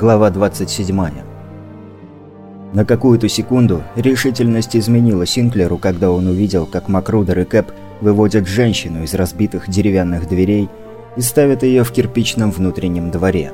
Глава 27. На какую-то секунду решительность изменила Синклеру, когда он увидел, как Макрудер и Кэп выводят женщину из разбитых деревянных дверей и ставят ее в кирпичном внутреннем дворе.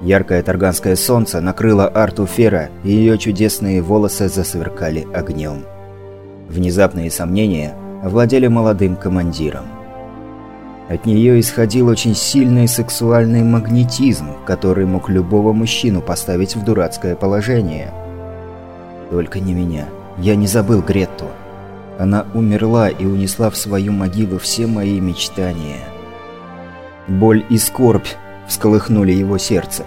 Яркое тарганское солнце накрыло Арту Фера, и ее чудесные волосы засверкали огнем. Внезапные сомнения овладели молодым командиром. От нее исходил очень сильный сексуальный магнетизм, который мог любого мужчину поставить в дурацкое положение. Только не меня. Я не забыл Гретту. Она умерла и унесла в свою могилу все мои мечтания. Боль и скорбь всколыхнули его сердце.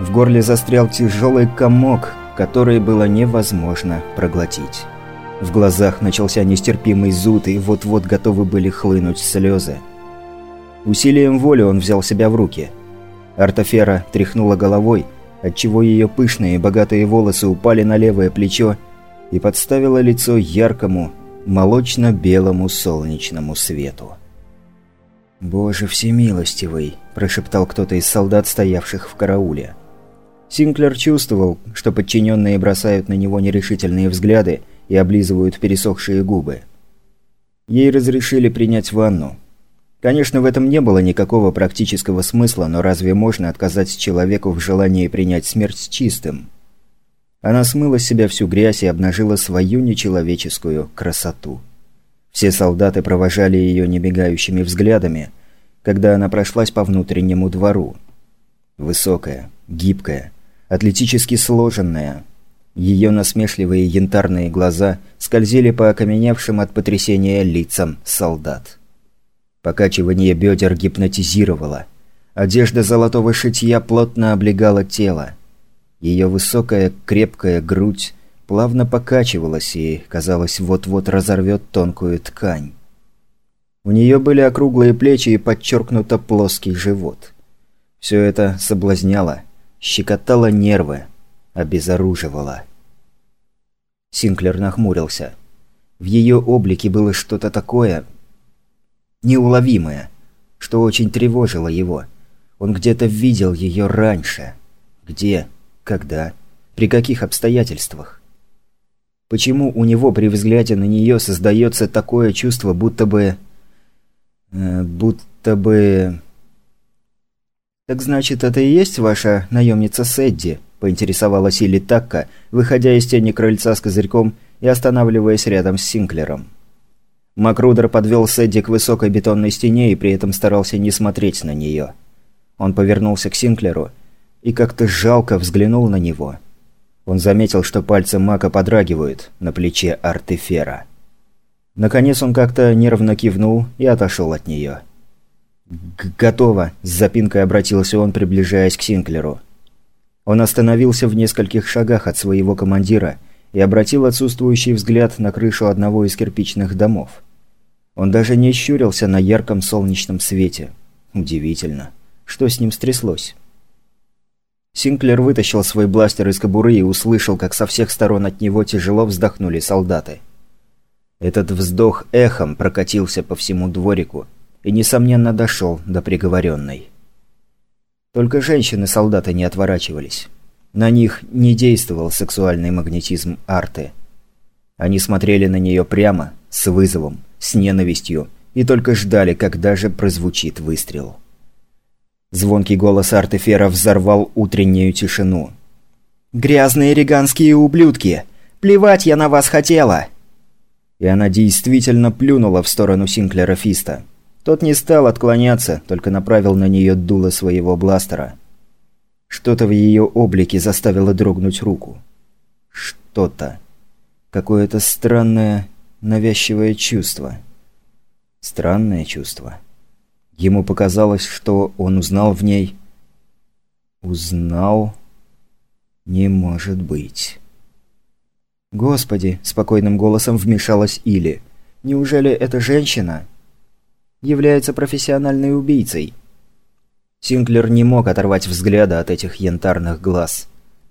В горле застрял тяжелый комок, который было невозможно проглотить. В глазах начался нестерпимый зуд, и вот-вот готовы были хлынуть слезы. Усилием воли он взял себя в руки. Артофера тряхнула головой, отчего ее пышные богатые волосы упали на левое плечо и подставила лицо яркому, молочно-белому солнечному свету. «Боже всемилостивый!» – прошептал кто-то из солдат, стоявших в карауле. Синклер чувствовал, что подчиненные бросают на него нерешительные взгляды – и облизывают пересохшие губы. Ей разрешили принять ванну. Конечно, в этом не было никакого практического смысла, но разве можно отказать человеку в желании принять смерть чистым? Она смыла с себя всю грязь и обнажила свою нечеловеческую красоту. Все солдаты провожали ее небегающими взглядами, когда она прошлась по внутреннему двору. Высокая, гибкая, атлетически сложенная – ее насмешливые янтарные глаза скользили по окаменевшим от потрясения лицам солдат. Покачивание бедер гипнотизировало. Одежда золотого шитья плотно облегала тело. Ее высокая, крепкая грудь плавно покачивалась и, казалось, вот-вот разорвет тонкую ткань. У нее были округлые плечи и подчеркнуто плоский живот. Все это соблазняло, щекотало нервы, обезоруживала. Синклер нахмурился. В ее облике было что-то такое... неуловимое, что очень тревожило его. Он где-то видел ее раньше. Где? Когда? При каких обстоятельствах? Почему у него при взгляде на нее создается такое чувство, будто бы... Э, будто бы... «Так значит, это и есть ваша наемница Сэдди?» Поинтересовалась Илли Такка, выходя из тени крыльца с козырьком и останавливаясь рядом с Синклером. Макрудер подвел Сэдди к высокой бетонной стене и при этом старался не смотреть на нее. Он повернулся к Синклеру и как-то жалко взглянул на него. Он заметил, что пальцы Мака подрагивают на плече Артефера. Наконец он как-то нервно кивнул и отошел от нее. «Готово», – с запинкой обратился он, приближаясь к Синклеру. Он остановился в нескольких шагах от своего командира и обратил отсутствующий взгляд на крышу одного из кирпичных домов. Он даже не щурился на ярком солнечном свете. Удивительно. Что с ним стряслось? Синклер вытащил свой бластер из кобуры и услышал, как со всех сторон от него тяжело вздохнули солдаты. Этот вздох эхом прокатился по всему дворику и, несомненно, дошел до приговоренной. Только женщины-солдаты не отворачивались. На них не действовал сексуальный магнетизм арты. Они смотрели на нее прямо, с вызовом, с ненавистью, и только ждали, когда же прозвучит выстрел. Звонкий голос Артефера взорвал утреннюю тишину. «Грязные риганские ублюдки! Плевать я на вас хотела!» И она действительно плюнула в сторону Синклера Фиста. Тот не стал отклоняться, только направил на нее дуло своего бластера. Что-то в ее облике заставило дрогнуть руку. Что-то. Какое-то странное, навязчивое чувство. Странное чувство. Ему показалось, что он узнал в ней... Узнал... Не может быть. «Господи!» – спокойным голосом вмешалась Или. «Неужели это женщина?» Является профессиональной убийцей. Синклер не мог оторвать взгляда от этих янтарных глаз.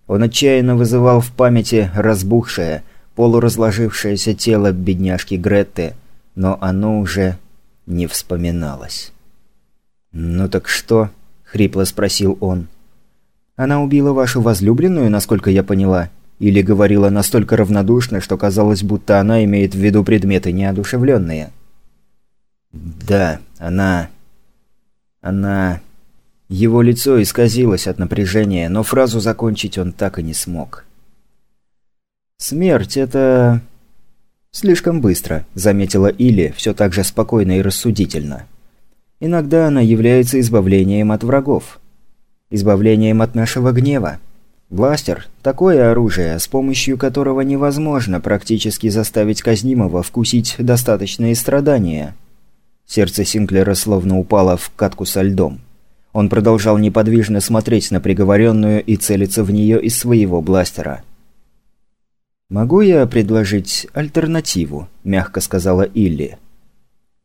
Он отчаянно вызывал в памяти разбухшее, полуразложившееся тело бедняжки Гретты, но оно уже не вспоминалось. «Ну так что?» – хрипло спросил он. Она убила вашу возлюбленную, насколько я поняла? Или говорила настолько равнодушно, что казалось, будто она имеет в виду предметы неодушевленные? Да, она... Она... Его лицо исказилось от напряжения, но фразу закончить он так и не смог. «Смерть — это...» «Слишком быстро», — заметила Или, все так же спокойно и рассудительно. «Иногда она является избавлением от врагов. Избавлением от нашего гнева. Бластер – такое оружие, с помощью которого невозможно практически заставить казнимого вкусить достаточные страдания». Сердце Синклера словно упало в катку со льдом. Он продолжал неподвижно смотреть на приговоренную и целиться в нее из своего бластера. «Могу я предложить альтернативу?» – мягко сказала Илли.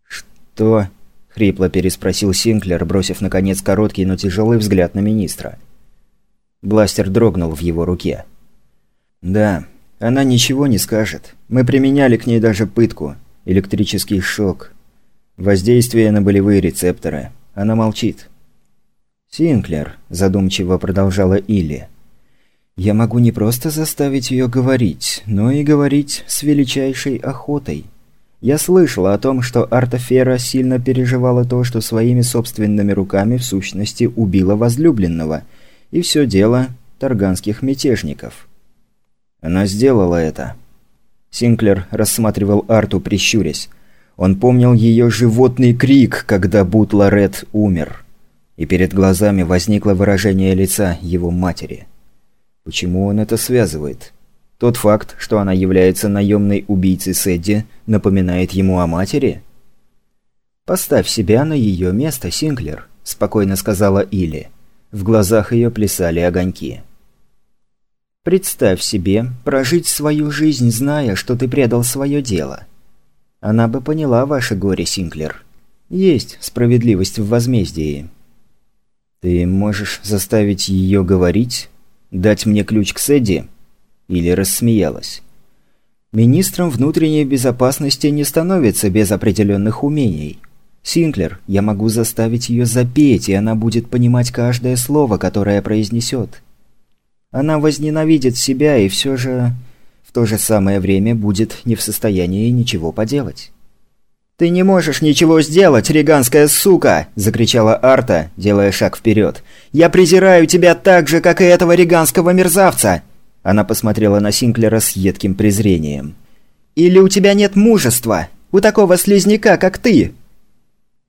«Что?» – хрипло переспросил Синклер, бросив наконец короткий, но тяжелый взгляд на министра. Бластер дрогнул в его руке. «Да, она ничего не скажет. Мы применяли к ней даже пытку. Электрический шок. Воздействие на болевые рецепторы. Она молчит. «Синклер», – задумчиво продолжала Илли. «Я могу не просто заставить ее говорить, но и говорить с величайшей охотой. Я слышала о том, что Артафера сильно переживала то, что своими собственными руками в сущности убила возлюбленного, и все дело тарганских мятежников. Она сделала это». Синклер рассматривал Арту, прищурясь. Он помнил ее животный крик, когда Бутларет умер и перед глазами возникло выражение лица его матери. Почему он это связывает? Тот факт, что она является наемной убийцей Сэдди, напоминает ему о матери? «Поставь себя на ее место, Синклер», – спокойно сказала Илли. В глазах ее плясали огоньки. «Представь себе, прожить свою жизнь, зная, что ты предал свое дело. Она бы поняла ваше горе, Синклер. Есть справедливость в возмездии». «Ты можешь заставить ее говорить? Дать мне ключ к Сэдди?» Или рассмеялась? «Министром внутренней безопасности не становится без определенных умений. Синклер, я могу заставить ее запеть, и она будет понимать каждое слово, которое произнесет. Она возненавидит себя и все же в то же самое время будет не в состоянии ничего поделать». «Ты не можешь ничего сделать, риганская сука!» – закричала Арта, делая шаг вперед. «Я презираю тебя так же, как и этого риганского мерзавца!» Она посмотрела на Синклера с едким презрением. «Или у тебя нет мужества? У такого слизняка, как ты!»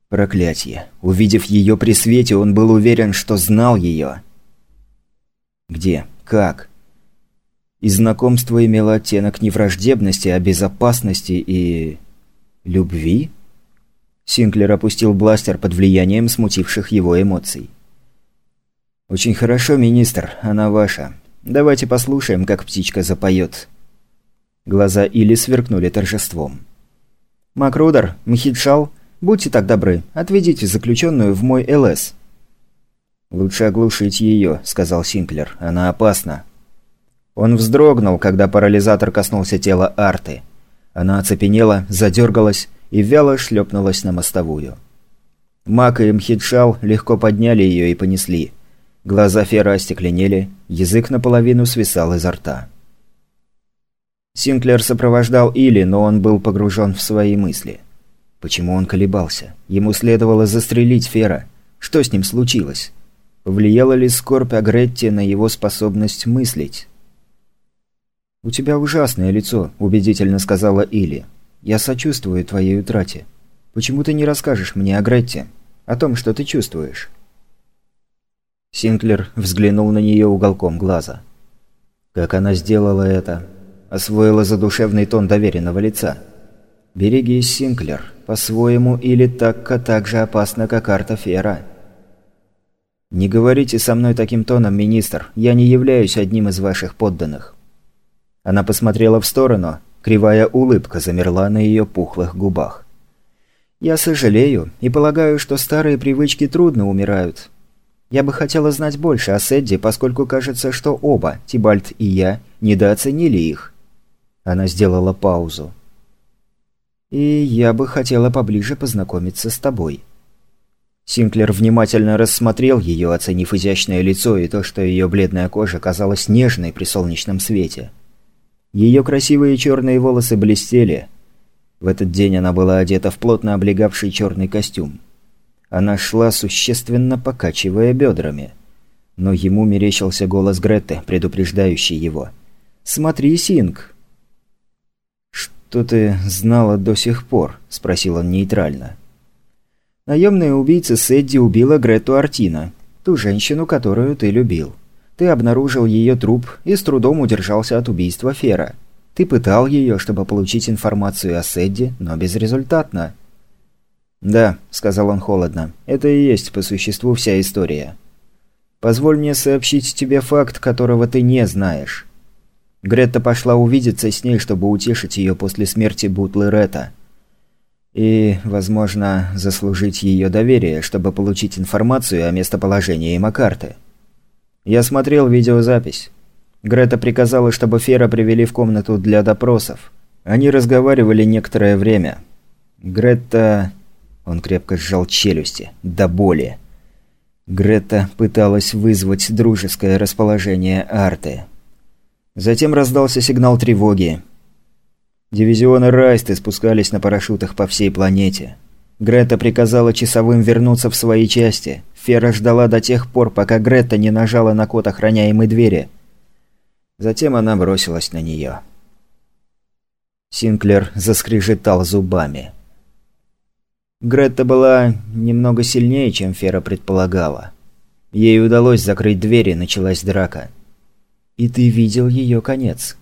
Проклятье. Увидев ее при свете, он был уверен, что знал ее. Где? Как? И знакомство имело оттенок не враждебности, а безопасности и... Любви? Синклер опустил бластер под влиянием смутивших его эмоций. «Очень хорошо, министр, она ваша. Давайте послушаем, как птичка запоет». Глаза Или сверкнули торжеством. «Макрудер, Мхидшал, будьте так добры, отведите заключенную в мой ЛС». «Лучше оглушить ее», — сказал Синклер. «Она опасна». Он вздрогнул, когда парализатор коснулся тела Арты. Она оцепенела, задергалась и вяло шлепнулась на мостовую. Мак и Мхидшал легко подняли ее и понесли. Глаза Фера остекленели, язык наполовину свисал изо рта. Синклер сопровождал Или, но он был погружен в свои мысли. Почему он колебался? Ему следовало застрелить Фера. Что с ним случилось? Повлияла ли скорбь Агретти на его способность мыслить? «У тебя ужасное лицо», – убедительно сказала Или. «Я сочувствую твоей утрате. Почему ты не расскажешь мне о Гретте? О том, что ты чувствуешь?» Синклер взглянул на нее уголком глаза. Как она сделала это? Освоила задушевный тон доверенного лица. «Берегись, Синклер. По-своему или так-ка так же опасно, как арта Фера». «Не говорите со мной таким тоном, министр. Я не являюсь одним из ваших подданных. Она посмотрела в сторону, кривая улыбка замерла на ее пухлых губах. «Я сожалею и полагаю, что старые привычки трудно умирают. Я бы хотела знать больше о Сэдди, поскольку кажется, что оба, Тибальт и я, недооценили их». Она сделала паузу. «И я бы хотела поближе познакомиться с тобой». Синклер внимательно рассмотрел ее, оценив изящное лицо и то, что ее бледная кожа казалась нежной при солнечном свете. Ее красивые черные волосы блестели. В этот день она была одета в плотно облегавший черный костюм. Она шла, существенно покачивая бедрами. Но ему мерещился голос Гретты, предупреждающий его. «Смотри, Синг!» «Что ты знала до сих пор?» – спросил он нейтрально. «Наемная убийца Сэдди убила Гретту Артина, ту женщину, которую ты любил. Ты обнаружил ее труп и с трудом удержался от убийства Фера. Ты пытал ее, чтобы получить информацию о Сэдди, но безрезультатно». «Да», – сказал он холодно, – «это и есть по существу вся история. Позволь мне сообщить тебе факт, которого ты не знаешь. Гретта пошла увидеться с ней, чтобы утешить ее после смерти Бутлы Ретта. И, возможно, заслужить ее доверие, чтобы получить информацию о местоположении Макарты. Я смотрел видеозапись. Грета приказала, чтобы Фера привели в комнату для допросов. Они разговаривали некоторое время. Гретта... Он крепко сжал челюсти. До боли. Грета пыталась вызвать дружеское расположение Арты. Затем раздался сигнал тревоги. Дивизионы Райсты спускались на парашютах по всей планете. Грета приказала часовым вернуться в свои части. Фера ждала до тех пор, пока Грета не нажала на код охраняемой двери. Затем она бросилась на нее. Синклер заскрежетал зубами. Гретта была немного сильнее, чем Фера предполагала. Ей удалось закрыть дверь и началась драка. И ты видел ее конец.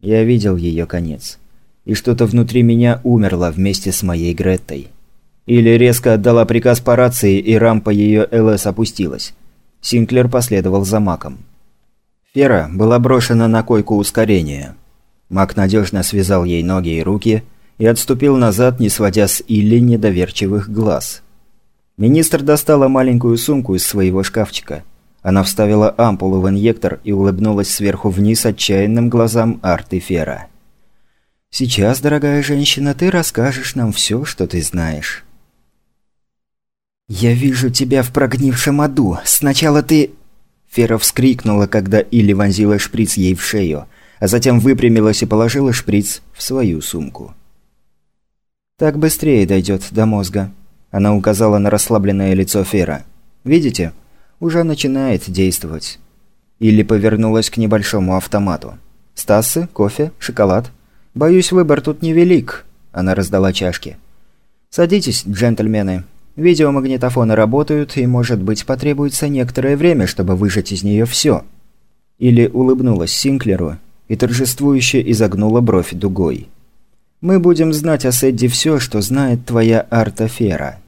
Я видел ее конец. И что-то внутри меня умерло вместе с моей Греттой. Или резко отдала приказ по рации, и рампа ее ЛС опустилась. Синклер последовал за Маком. Фера была брошена на койку ускорения. Мак надежно связал ей ноги и руки и отступил назад, не сводя с Илли недоверчивых глаз. Министр достала маленькую сумку из своего шкафчика – она вставила ампулу в инъектор и улыбнулась сверху вниз отчаянным глазам Арты Фера. «Сейчас, дорогая женщина, ты расскажешь нам все, что ты знаешь». «Я вижу тебя в прогнившем аду. Сначала ты...» Фера вскрикнула, когда Илли вонзила шприц ей в шею, а затем выпрямилась и положила шприц в свою сумку. «Так быстрее дойдет до мозга», – она указала на расслабленное лицо Фера. «Видите? уже начинает действовать. Или повернулась к небольшому автомату. «Стасы? Кофе? Шоколад? Боюсь, выбор тут невелик», – она раздала чашки. «Садитесь, джентльмены. Видеомагнитофоны работают, и, может быть, потребуется некоторое время, чтобы выжать из нее все». Или улыбнулась Синклеру и торжествующе изогнула бровь дугой. «Мы будем знать о Сэдди все, что знает твоя Артафера».